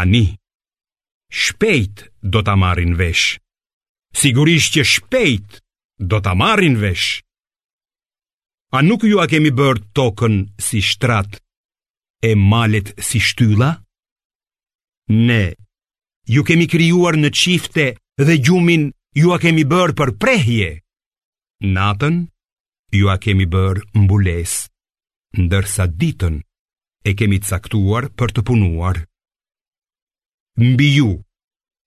Ani, shpejt do ta marrin vesh. Sigurisht që shpejt do ta marrin vesh. A nuk jua kemi bërë tokën si shtrat e malet si shtylla? Ne, ju kemi krijuar në çifte dhe gjumin jua kemi bërë për prehje. Natën jua kemi bërë mbulesë, ndërsa ditën e kemi caktuar për të punuar. Mbi ju,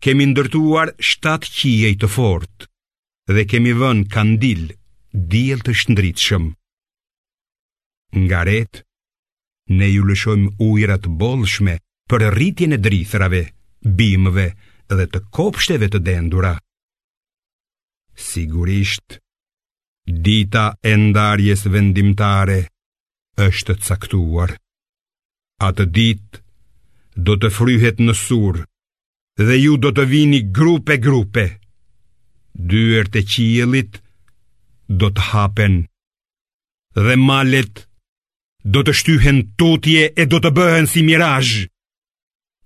kemi ndërtuar shtatë qiej të fortë dhe kemi vënë kandil diell të shndritëshëm. Nga retë, ne ju lëshojmë ujëra të bollshme për rritjen e drithërave, bimëve dhe të kopshteve të dendura. Sigurisht, dita e ndarjes vendimtare është caktuar. Atë ditë do të fryhet në sur dhe ju do të vini grupe grupe. Dyert e qiellit do të hapen dhe malet do të shtyhen tutje e do të bëhen si mirazh.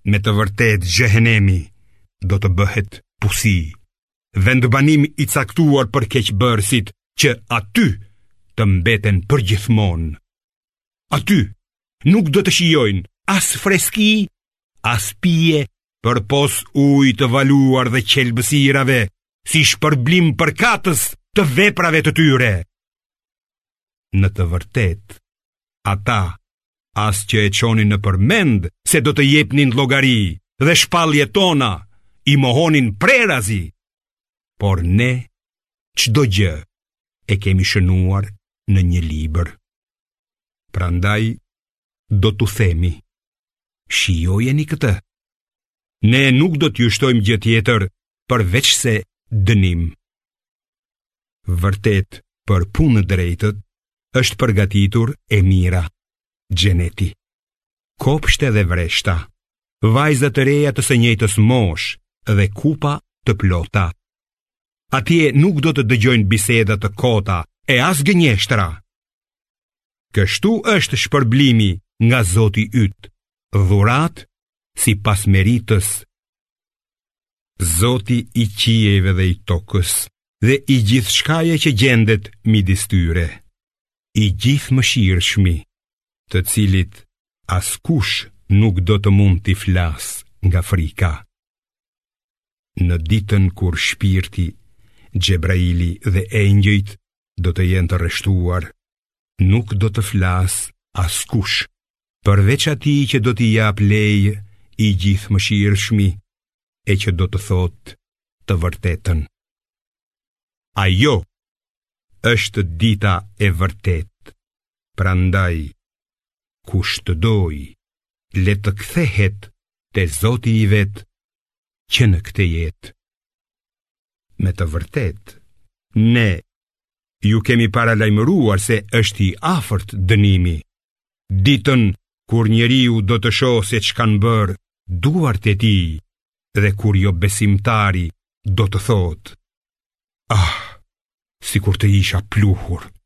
Me të vërtetë xhehenemi do të bëhet pusi, vendbanim i caktuar për keqbërësit që aty të mbeten përgjithmonë. Aty nuk do të shijojnë as freski, as pije, përpos ujit të valuar dhe qelbësirave, si shpërblim përkatës të veprave të tyre. Në të vërtetë, Ata, as që e çonin nëpërmend se do të jepnin llogari dhe shpalljet tona, i mohonin prerazi. Por ne, çdo gjë, e kemi shënuar në një libër. Prandaj, do t'u themi, shijojeni këtë. Ne nuk do t'ju shtojmë gjë tjetër, përveçse dënim. Vërtet, për punëdrejtët, është përgatitur e mira, xheneti. Kopshte dhe vreshta, vajza të reja të së njëjtës moshë dhe kupa të plota. Atje nuk do të dëgjojnë biseda të kota e as gënjeshtra. Kështu është shpërblimi nga Zoti yt, dhuratë sipas meritës Zoti i qiejve dhe i tokës dhe i gjithçkaje që gjendet midis tyre, i Gjithëmëshirshmi, të cilit askush nuk do të mund t'i flasë nga frika. Në ditën kur shpirti, Xhebraili dhe engjëjt do të jenë të rreshtuar, nuk do të flasë askush përveç atij që do t'i japë leje i Gjithëmëshirshmi e që do të thotë të vërtetën. Ajo është dita e vërtetë, prandaj, kush të dojë, le të kthehet te Zoti i vet që në këtë jetë. Me të vërtetë, ne ju kemi paralajmëruar se është i afërt dënimi, Ditën kur njeriu do të shohë se ç'kanë bërë duart e tij dhe kur jobesimtari do të thotë, ah, sikur të isha pluhur.